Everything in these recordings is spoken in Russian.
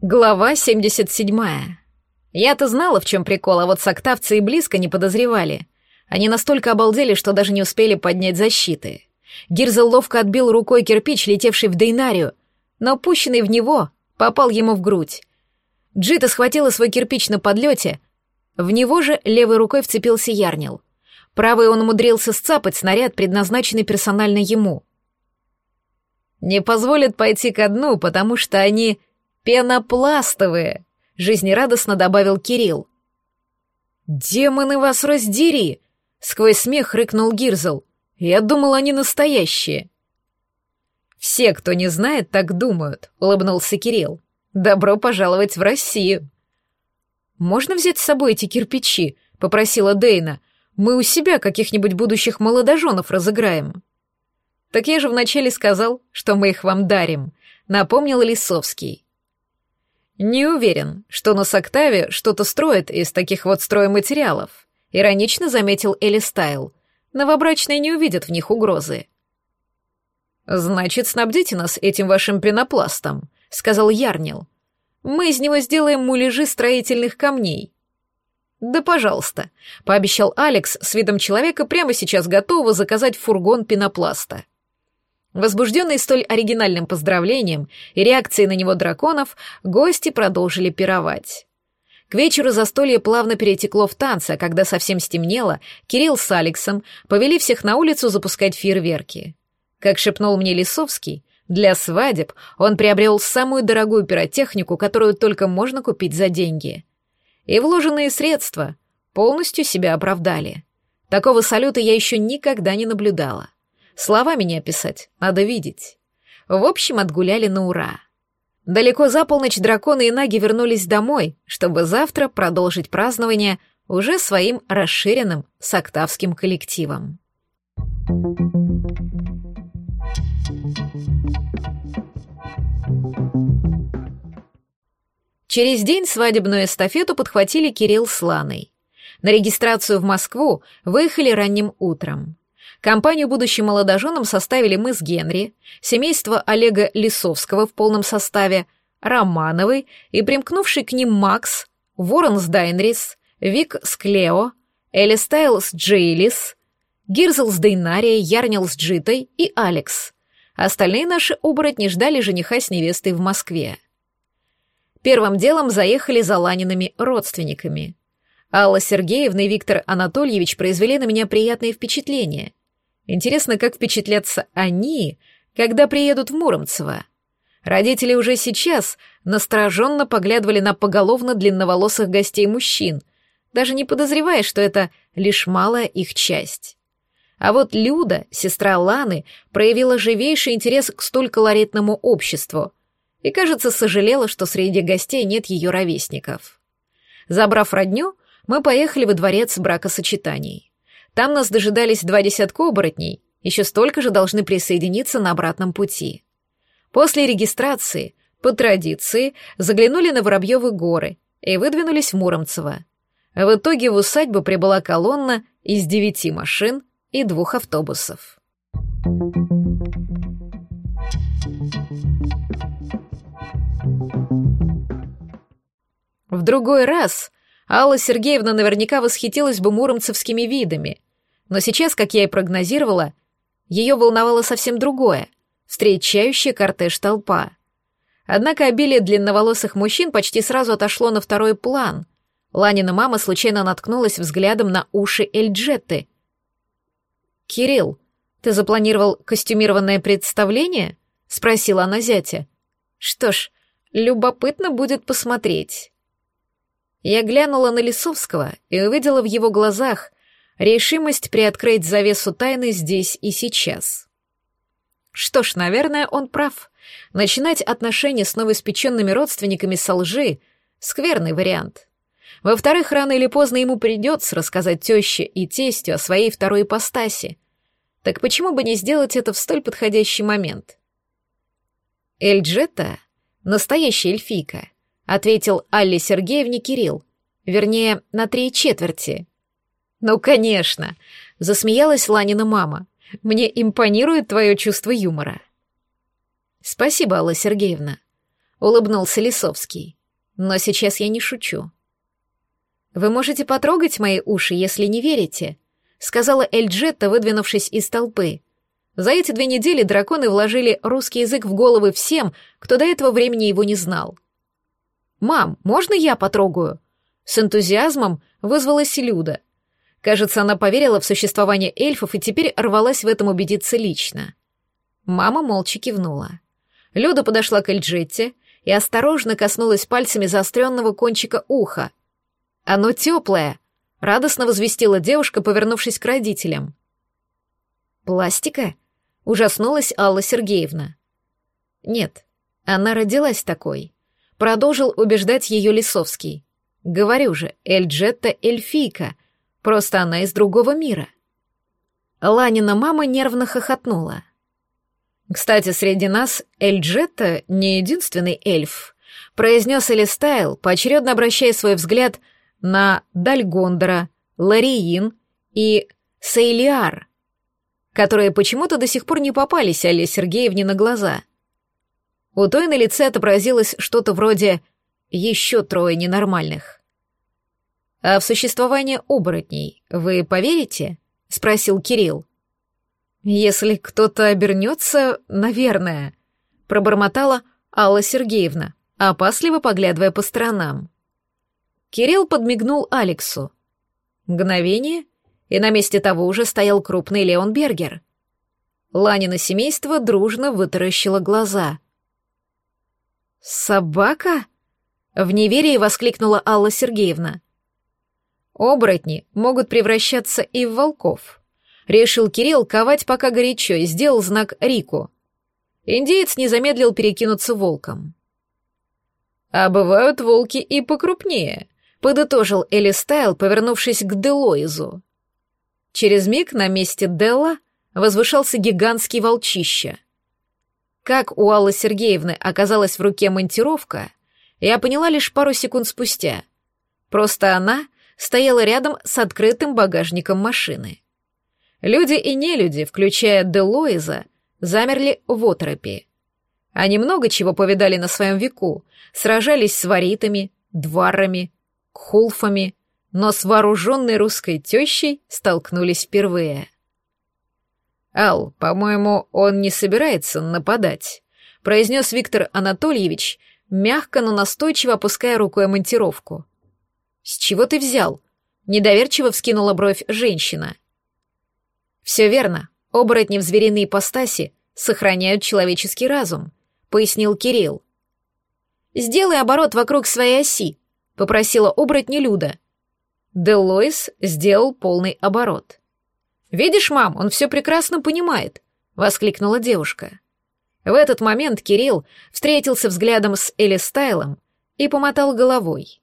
Глава 77. Я-то знала, в чем прикол, а вот сактавцы и близко не подозревали. Они настолько обалдели, что даже не успели поднять защиты. Гирзел ловко отбил рукой кирпич, летевший в Дейнарию, но пущенный в него попал ему в грудь. Джита схватила свой кирпич на подлете, в него же левой рукой вцепился Ярнил. Правой он умудрился сцапать снаряд, предназначенный персонально ему. «Не позволят пойти ко дну, потому что они пенопластовые», — жизнерадостно добавил Кирилл. «Демоны вас раздери!» — сквозь смех рыкнул Гирзл. «Я думал, они настоящие». «Все, кто не знает, так думают», — улыбнулся Кирилл. «Добро пожаловать в Россию». «Можно взять с собой эти кирпичи?» — попросила Дейна. «Мы у себя каких-нибудь будущих молодоженов разыграем». «Так я же вначале сказал, что мы их вам дарим», — напомнил Лисовский. «Не уверен, что на Соктаве что-то строят из таких вот стройматериалов», — иронично заметил Элистайл. «Новобрачные не увидят в них угрозы». «Значит, снабдите нас этим вашим пенопластом», — сказал Ярнил. «Мы из него сделаем муляжи строительных камней». «Да, пожалуйста», — пообещал Алекс с видом человека прямо сейчас готового заказать фургон пенопласта. Возбужденные столь оригинальным поздравлением и реакцией на него драконов, гости продолжили пировать. К вечеру застолье плавно перетекло в танцы, когда совсем стемнело, Кирилл с Алексом повели всех на улицу запускать фейерверки. Как шепнул мне Лисовский, для свадеб он приобрел самую дорогую пиротехнику, которую только можно купить за деньги. И вложенные средства полностью себя оправдали. Такого салюта я еще никогда не наблюдала. Словами не описать, надо видеть. В общем, отгуляли на ура. Далеко за полночь драконы и наги вернулись домой, чтобы завтра продолжить празднование уже своим расширенным сактавским коллективом. Через день свадебную эстафету подхватили Кирилл с Ланой. На регистрацию в Москву выехали ранним утром. Компанию будущим молодоженам составили мы с Генри, семейство Олега Лисовского в полном составе, Романовой и примкнувший к ним Макс, Ворон с Дайнрис, Вик с Клео, Элистайл с Джейлис, Гирзл с Дейнария, Ярнил с Джитой и Алекс. Остальные наши оборотни ждали жениха с невестой в Москве. Первым делом заехали за Ланиными родственниками. Алла Сергеевна и Виктор Анатольевич произвели на меня приятные впечатления. Интересно, как впечатлятся они, когда приедут в Муромцево. Родители уже сейчас настороженно поглядывали на поголовно длинноволосых гостей мужчин, даже не подозревая, что это лишь малая их часть. А вот Люда, сестра Ланы, проявила живейший интерес к столь колоритному обществу и, кажется, сожалела, что среди гостей нет ее ровесников. Забрав родню, мы поехали во дворец бракосочетаний. Там нас дожидались два десятка оборотней, еще столько же должны присоединиться на обратном пути. После регистрации, по традиции, заглянули на Воробьевы горы и выдвинулись в Муромцево. В итоге в усадьбу прибыла колонна из девяти машин и двух автобусов. В другой раз Алла Сергеевна наверняка восхитилась бы муромцевскими видами, но сейчас, как я и прогнозировала, ее волновало совсем другое — встречающая кортеж толпа. Однако обилие длинноволосых мужчин почти сразу отошло на второй план. Ланина мама случайно наткнулась взглядом на уши Эльджетты. «Кирилл, ты запланировал костюмированное представление?» — спросила она зятя. «Что ж, любопытно будет посмотреть». Я глянула на Лисовского и увидела в его глазах решимость приоткрыть завесу тайны здесь и сейчас. Что ж, наверное, он прав. Начинать отношения с новоиспеченными родственниками со лжи — скверный вариант. Во-вторых, рано или поздно ему придется рассказать теще и тестю о своей второй ипостаси. Так почему бы не сделать это в столь подходящий момент? Эльджета — настоящая эльфийка, — ответил Алле Сергеевне Кирилл. Вернее, на три четверти — «Ну, конечно!» — засмеялась Ланина мама. «Мне импонирует твое чувство юмора». «Спасибо, Алла Сергеевна». — улыбнулся Лисовский. «Но сейчас я не шучу». «Вы можете потрогать мои уши, если не верите», — сказала Эльджетта, выдвинувшись из толпы. За эти две недели драконы вложили русский язык в головы всем, кто до этого времени его не знал. «Мам, можно я потрогаю?» С энтузиазмом вызвалась Люда. Кажется, она поверила в существование эльфов и теперь рвалась в этом убедиться лично. Мама молча кивнула. Люда подошла к Эльджетте и осторожно коснулась пальцами заостренного кончика уха. «Оно теплое!» — радостно возвестила девушка, повернувшись к родителям. «Пластика?» — ужаснулась Алла Сергеевна. «Нет, она родилась такой», — продолжил убеждать ее Лисовский. «Говорю же, Эльджетта эльфийка, просто она из другого мира». Ланина мама нервно хохотнула. «Кстати, среди нас Эльджетта не единственный эльф», — произнес Элистайл, поочередно обращая свой взгляд на Дальгондора, Лариин и Сейлиар, которые почему-то до сих пор не попались Алле Сергеевне на глаза. У той на лице отобразилось что-то вроде «еще трое ненормальных». «А в существование оборотней вы поверите?» — спросил Кирилл. «Если кто-то обернется, наверное», — пробормотала Алла Сергеевна, опасливо поглядывая по сторонам. Кирилл подмигнул Алексу. Мгновение, и на месте того уже стоял крупный Леон Бергер. Ланина семейство дружно вытаращило глаза. «Собака?» — в неверии воскликнула Алла Сергеевна. «Оборотни могут превращаться и в волков», — решил Кирилл ковать пока горячо и сделал знак Рику. Индеец не замедлил перекинуться волком. «А бывают волки и покрупнее», подытожил Элли Стайл, повернувшись к Делоизу. Через миг на месте Делла возвышался гигантский волчище. Как у Аллы Сергеевны оказалась в руке монтировка, я поняла лишь пару секунд спустя. Просто она стояла рядом с открытым багажником машины. Люди и нелюди, включая Делоиза, замерли в оторопи. Они много чего повидали на своем веку, сражались с варитами, дварами, хулфами, но с вооруженной русской тещей столкнулись впервые. «Ал, по-моему, он не собирается нападать», — произнес Виктор Анатольевич, мягко, но настойчиво опуская рукой монтировку. «С чего ты взял?» — недоверчиво вскинула бровь женщина. «Все верно, оборотни в звериной ипостаси сохраняют человеческий разум», — пояснил Кирилл. «Сделай оборот вокруг своей оси», попросила оборотня Люда. Делойс сделал полный оборот. «Видишь, мам, он все прекрасно понимает», — воскликнула девушка. В этот момент Кирилл встретился взглядом с Элистайлом и помотал головой.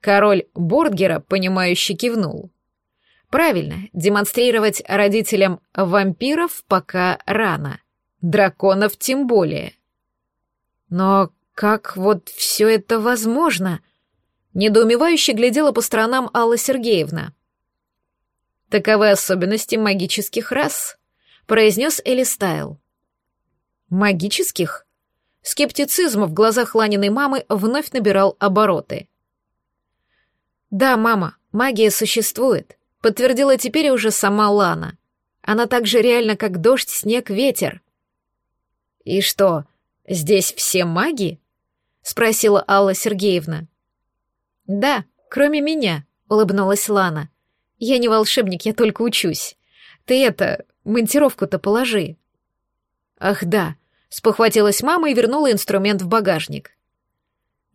Король Бордгера, понимающе кивнул. Правильно, демонстрировать родителям вампиров пока рано. Драконов тем более. Но как вот все это возможно? Недоумевающе глядела по сторонам Алла Сергеевна. «Таковы особенности магических рас», — произнес Элистайл. «Магических?» Скептицизм в глазах Ланиной мамы вновь набирал обороты. «Да, мама, магия существует», — подтвердила теперь уже сама Лана. «Она так же реальна, как дождь, снег, ветер». «И что, здесь все маги?» — спросила Алла Сергеевна. «Да, кроме меня», — улыбнулась Лана. «Я не волшебник, я только учусь. Ты это, монтировку-то положи». «Ах да», — спохватилась мама и вернула инструмент в багажник.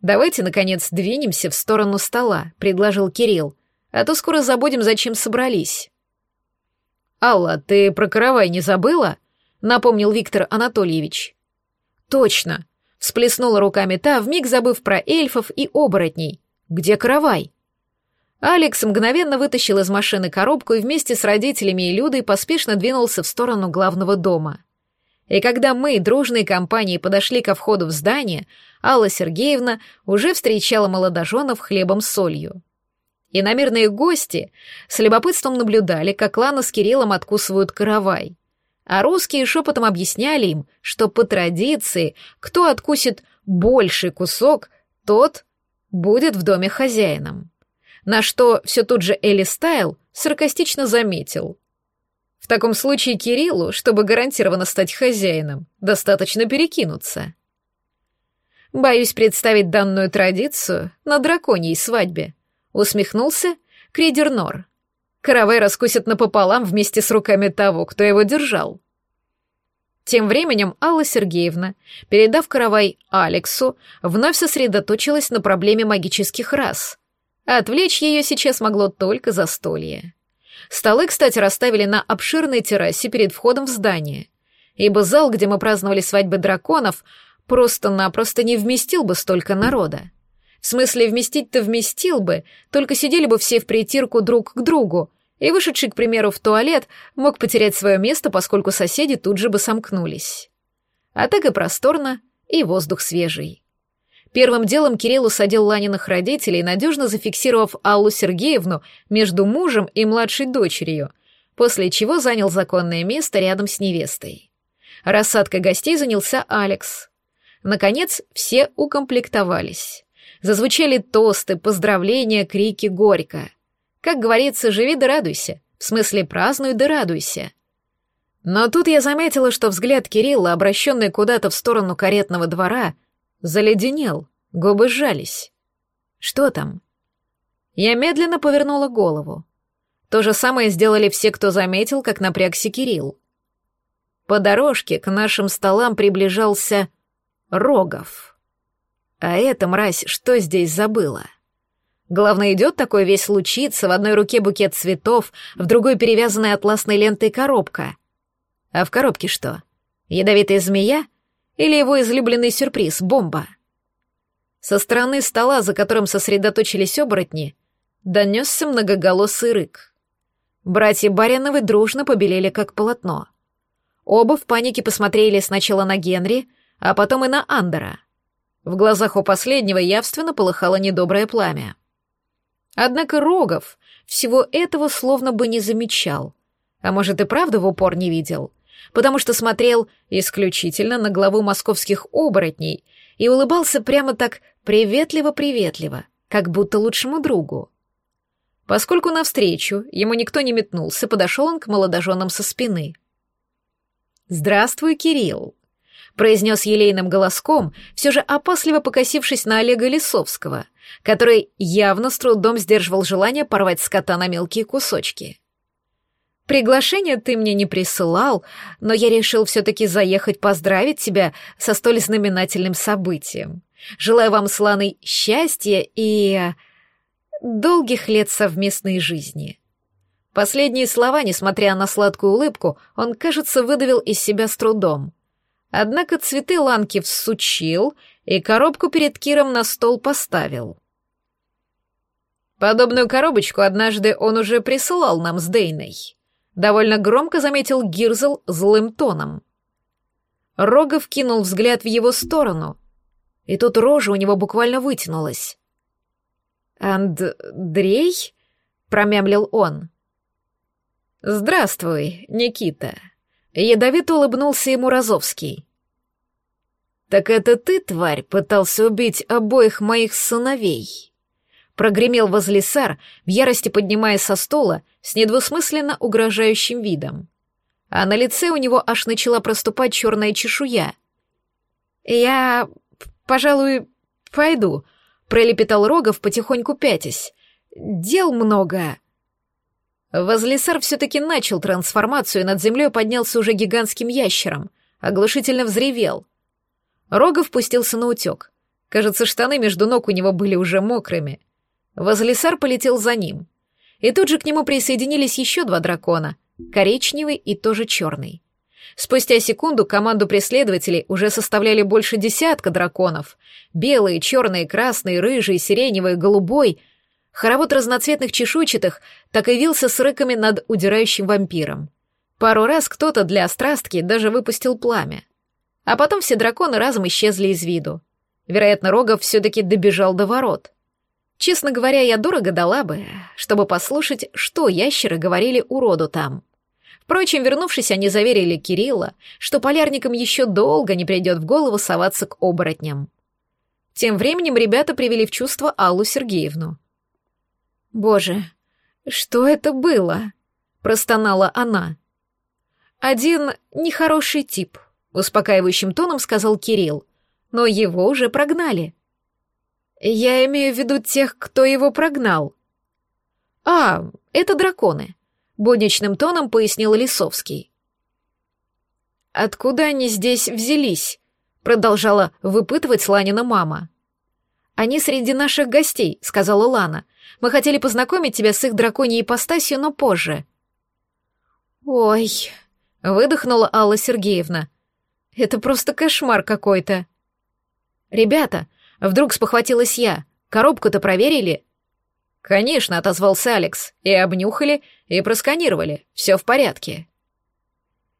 «Давайте, наконец, двинемся в сторону стола», — предложил Кирилл, «а то скоро забудем, зачем собрались». «Алла, ты про каравай не забыла?» — напомнил Виктор Анатольевич. «Точно», — всплеснула руками та, вмиг забыв про эльфов и оборотней. Где каравай?» Алекс мгновенно вытащил из машины коробку и вместе с родителями и Людой поспешно двинулся в сторону главного дома. И когда мы, дружной компанией, подошли ко входу в здание, Алла Сергеевна уже встречала молодоженов хлебом с солью. И намерные гости с любопытством наблюдали, как Лана с Кириллом откусывают каравай. А русские шепотом объясняли им, что по традиции, кто откусит больший кусок, тот будет в доме хозяином. На что все тут же Элли Стайл саркастично заметил. В таком случае Кириллу, чтобы гарантированно стать хозяином, достаточно перекинуться. Боюсь представить данную традицию на драконьей свадьбе, усмехнулся Кридер Нор. Каравай раскусит напополам вместе с руками того, кто его держал. Тем временем Алла Сергеевна, передав каравай Алексу, вновь сосредоточилась на проблеме магических рас. Отвлечь ее сейчас могло только застолье. Столы, кстати, расставили на обширной террасе перед входом в здание, ибо зал, где мы праздновали свадьбы драконов, просто-напросто не вместил бы столько народа. В смысле, вместить-то вместил бы, только сидели бы все в притирку друг к другу, и вышедший, к примеру, в туалет мог потерять свое место, поскольку соседи тут же бы сомкнулись. А так и просторно, и воздух свежий. Первым делом Кирилл усадил Ланиных родителей, надежно зафиксировав Аллу Сергеевну между мужем и младшей дочерью, после чего занял законное место рядом с невестой. Рассадкой гостей занялся Алекс. Наконец, все укомплектовались. Зазвучали тосты, поздравления, крики горько. Как говорится, живи да радуйся, в смысле празднуй да радуйся. Но тут я заметила, что взгляд Кирилла, обращенный куда-то в сторону каретного двора, Заледенел, губы сжались. Что там? Я медленно повернула голову. То же самое сделали все, кто заметил, как напрягся Кирилл. По дорожке к нашим столам приближался Рогов. А эта мразь что здесь забыла? Главное, идет такой весь лучиться, в одной руке букет цветов, в другой перевязанная атласной лентой коробка. А в коробке что? Ядовитая змея или его излюбленный сюрприз — бомба? Со стороны стола, за которым сосредоточились оборотни, донесся многоголосый рык. Братья Бариновы дружно побелели как полотно. Оба в панике посмотрели сначала на Генри, а потом и на Андера. В глазах у последнего явственно полыхало недоброе пламя. Однако Рогов всего этого словно бы не замечал, а может и правда в упор не видел — потому что смотрел исключительно на главу московских оборотней и улыбался прямо так приветливо-приветливо, как будто лучшему другу. Поскольку навстречу ему никто не метнулся, подошел он к молодоженам со спины. «Здравствуй, Кирилл», — произнес елейным голоском, все же опасливо покосившись на Олега Лисовского, который явно с трудом сдерживал желание порвать скота на мелкие кусочки. Приглашение ты мне не присылал, но я решил все-таки заехать поздравить тебя со столь знаменательным событием. Желаю вам, сланой, счастья и... долгих лет совместной жизни». Последние слова, несмотря на сладкую улыбку, он, кажется, выдавил из себя с трудом. Однако цветы ланки всучил и коробку перед Киром на стол поставил. Подобную коробочку однажды он уже присылал нам с Дейной. Довольно громко заметил Гирзл злым тоном. Рогов кинул взгляд в его сторону, и тут рожа у него буквально вытянулась. «Андрей?» — промямлил он. «Здравствуй, Никита», — ядовито улыбнулся ему Розовский. «Так это ты, тварь, пытался убить обоих моих сыновей?» Прогремел возле сар, в ярости поднимаясь со стола с недвусмысленно угрожающим видом. А на лице у него аж начала проступать черная чешуя. «Я, пожалуй, пойду», — пролепетал Рогов, потихоньку пятясь. «Дел много». Возлесар все-таки начал трансформацию, и над землей поднялся уже гигантским ящером, оглушительно взревел. Рогов пустился на утек. Кажется, штаны между ног у него были уже мокрыми. Возлесар полетел за ним. И тут же к нему присоединились еще два дракона, коричневый и тоже черный. Спустя секунду команду преследователей уже составляли больше десятка драконов. Белые, черные, красные, рыжие, сиреневые, голубой. Хоровод разноцветных чешуйчатых так и вился с рыками над удирающим вампиром. Пару раз кто-то для острастки даже выпустил пламя. А потом все драконы разом исчезли из виду. Вероятно, Рогов все-таки добежал до ворот. Честно говоря, я дорого дала бы, чтобы послушать, что ящеры говорили уроду там. Впрочем, вернувшись, они заверили Кирилла, что полярникам еще долго не придет в голову соваться к оборотням. Тем временем ребята привели в чувство Аллу Сергеевну. «Боже, что это было?» — простонала она. «Один нехороший тип», — успокаивающим тоном сказал Кирилл, «но его уже прогнали». «Я имею в виду тех, кто его прогнал». «А, это драконы», — будничным тоном пояснил Лисовский. «Откуда они здесь взялись?» — продолжала выпытывать Ланина мама. «Они среди наших гостей», — сказала Лана. «Мы хотели познакомить тебя с их драконьей ипостасью, но позже». «Ой», — выдохнула Алла Сергеевна. «Это просто кошмар какой-то». «Ребята», — вдруг спохватилась я, — «коробку-то проверили?» «Конечно», — отозвался Алекс, — «и обнюхали, и просканировали, все в порядке».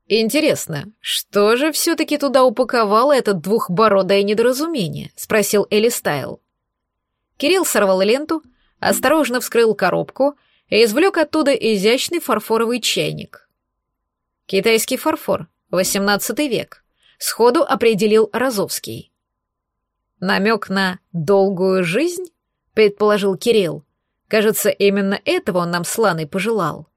«Интересно, что же все-таки туда упаковало это двухбородое недоразумение?» — спросил Элли Стайл. Кирилл сорвал ленту, осторожно вскрыл коробку и извлек оттуда изящный фарфоровый чайник. Китайский фарфор, XVIII век, сходу определил Розовский. «Намек на долгую жизнь?» — предположил Кирилл. «Кажется, именно этого он нам с Ланой пожелал».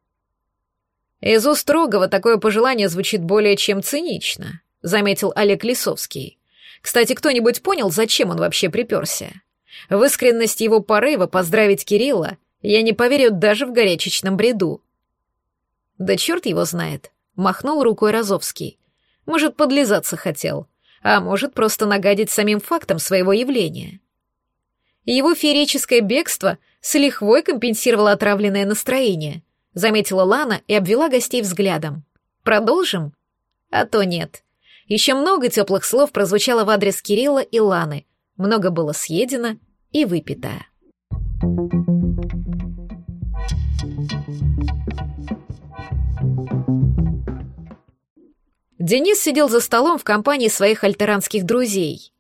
«Из уст строгого такое пожелание звучит более чем цинично», — заметил Олег Лисовский. «Кстати, кто-нибудь понял, зачем он вообще приперся?» В искренность его порыва поздравить Кирилла я не поверю даже в горячечном бреду. Да черт его знает, махнул рукой Розовский. Может, подлизаться хотел, а может, просто нагадить самим фактом своего явления. Его феерическое бегство с лихвой компенсировало отравленное настроение, заметила Лана и обвела гостей взглядом. Продолжим? А то нет. Еще много теплых слов прозвучало в адрес Кирилла и Ланы, много было съедено и выпитое. Денис сидел за столом в компании своих альтеранских друзей.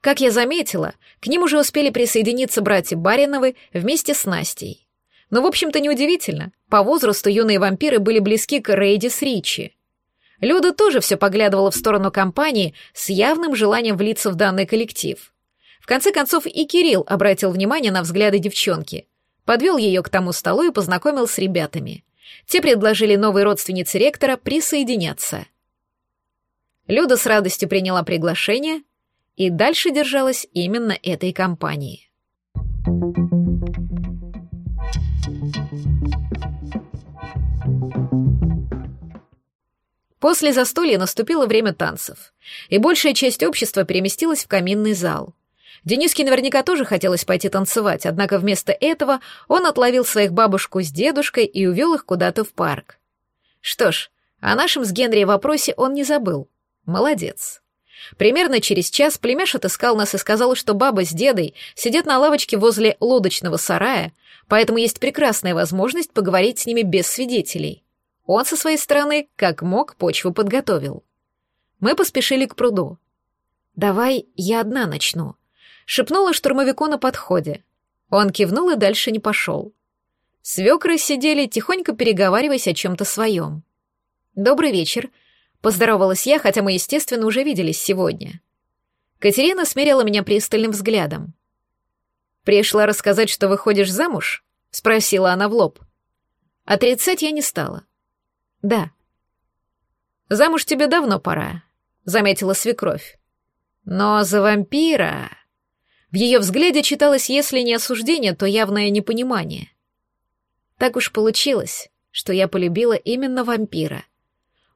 Как я заметила, к ним уже успели присоединиться братья Бариновы вместе с Настей. Но, в общем-то, неудивительно. По возрасту юные вампиры были близки к Рейди с Ричи. Люда тоже все поглядывала в сторону компании с явным желанием влиться в данный коллектив. В конце концов и Кирилл обратил внимание на взгляды девчонки. Подвел ее к тому столу и познакомил с ребятами. Те предложили новой родственнице ректора присоединяться. Люда с радостью приняла приглашение и дальше держалась именно этой компании. После застолья наступило время танцев, и большая часть общества переместилась в каминный зал. Дениске наверняка тоже хотелось пойти танцевать, однако вместо этого он отловил своих бабушку с дедушкой и увел их куда-то в парк. Что ж, о нашем с Генри вопросе он не забыл. Молодец. Примерно через час племяш отыскал нас и сказал, что баба с дедой сидят на лавочке возле лодочного сарая, поэтому есть прекрасная возможность поговорить с ними без свидетелей. Он со своей стороны, как мог, почву подготовил. Мы поспешили к пруду. «Давай я одна начну», шепнула штурмовику на подходе. Он кивнул и дальше не пошел. Свекры сидели, тихонько переговариваясь о чем-то своем. «Добрый вечер», — поздоровалась я, хотя мы, естественно, уже виделись сегодня. Катерина смерила меня пристальным взглядом. «Пришла рассказать, что выходишь замуж?» — спросила она в лоб. Отрицать я не стала. «Да». «Замуж тебе давно пора», — заметила свекровь. «Но за вампира...» В ее взгляде читалось, если не осуждение, то явное непонимание. Так уж получилось, что я полюбила именно вампира.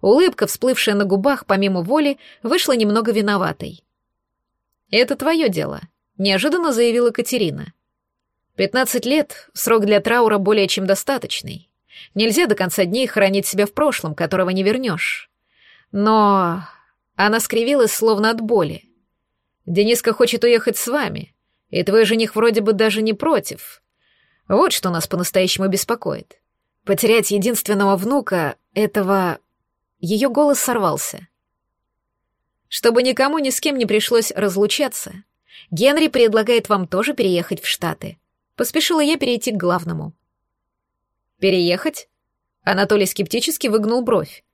Улыбка, всплывшая на губах помимо воли, вышла немного виноватой. «Это твое дело», — неожиданно заявила Катерина. «Пятнадцать лет — срок для траура более чем достаточный. Нельзя до конца дней хранить себя в прошлом, которого не вернешь. Но...» Она скривилась, словно от боли. Дениска хочет уехать с вами, и твой жених вроде бы даже не против. Вот что нас по-настоящему беспокоит. Потерять единственного внука этого... Ее голос сорвался. Чтобы никому ни с кем не пришлось разлучаться, Генри предлагает вам тоже переехать в Штаты. Поспешила я перейти к главному. Переехать? Анатолий скептически выгнул бровь.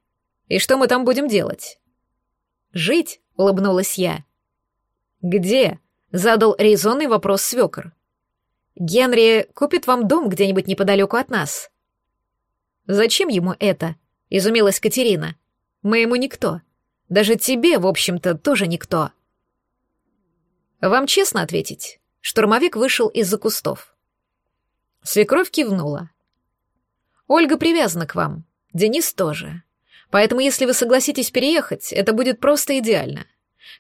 И что мы там будем делать? Жить, улыбнулась я. «Где?» — Задал резонный вопрос свекр. Генри купит вам дом где-нибудь неподалеку от нас. Зачем ему это? Изумилась Катерина. Мы ему никто. Даже тебе, в общем-то, тоже никто. Вам честно ответить? Штурмовик вышел из-за кустов. Свекровь кивнула. Ольга привязана к вам, Денис тоже. Поэтому, если вы согласитесь переехать, это будет просто идеально.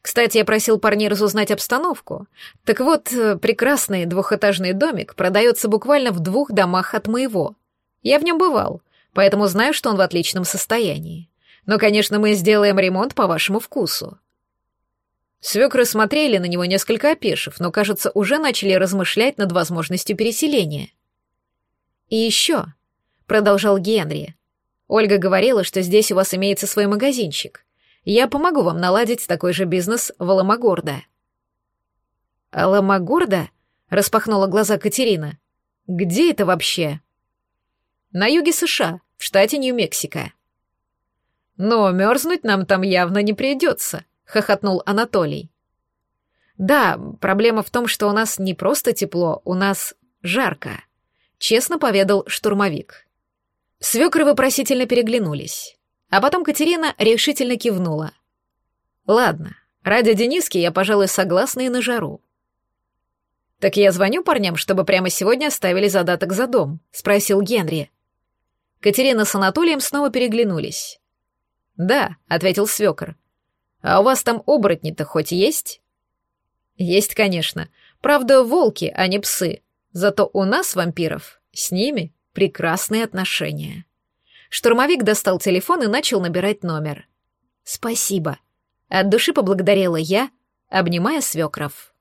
Кстати, я просил парней разузнать обстановку. Так вот, э, прекрасный двухэтажный домик продается буквально в двух домах от моего. Я в нем бывал, поэтому знаю, что он в отличном состоянии. Но, конечно, мы сделаем ремонт по вашему вкусу. Свекры смотрели на него несколько опешив, но, кажется, уже начали размышлять над возможностью переселения. «И еще», — продолжал Генри, — «Ольга говорила, что здесь у вас имеется свой магазинчик. Я помогу вам наладить такой же бизнес в Аламагорда». «Аламагорда?» — распахнула глаза Катерина. «Где это вообще?» «На юге США, в штате Нью-Мексико». «Но мерзнуть нам там явно не придется», — хохотнул Анатолий. «Да, проблема в том, что у нас не просто тепло, у нас жарко», — честно поведал штурмовик. Свекры вопросительно переглянулись. А потом Катерина решительно кивнула. «Ладно, ради Дениски я, пожалуй, согласна и на жару». «Так я звоню парням, чтобы прямо сегодня оставили задаток за дом?» — спросил Генри. Катерина с Анатолием снова переглянулись. «Да», — ответил свекор. «А у вас там оборотни-то хоть есть?» «Есть, конечно. Правда, волки, а не псы. Зато у нас, вампиров, с ними прекрасные отношения». Штурмовик достал телефон и начал набирать номер. «Спасибо». От души поблагодарила я, обнимая свекров.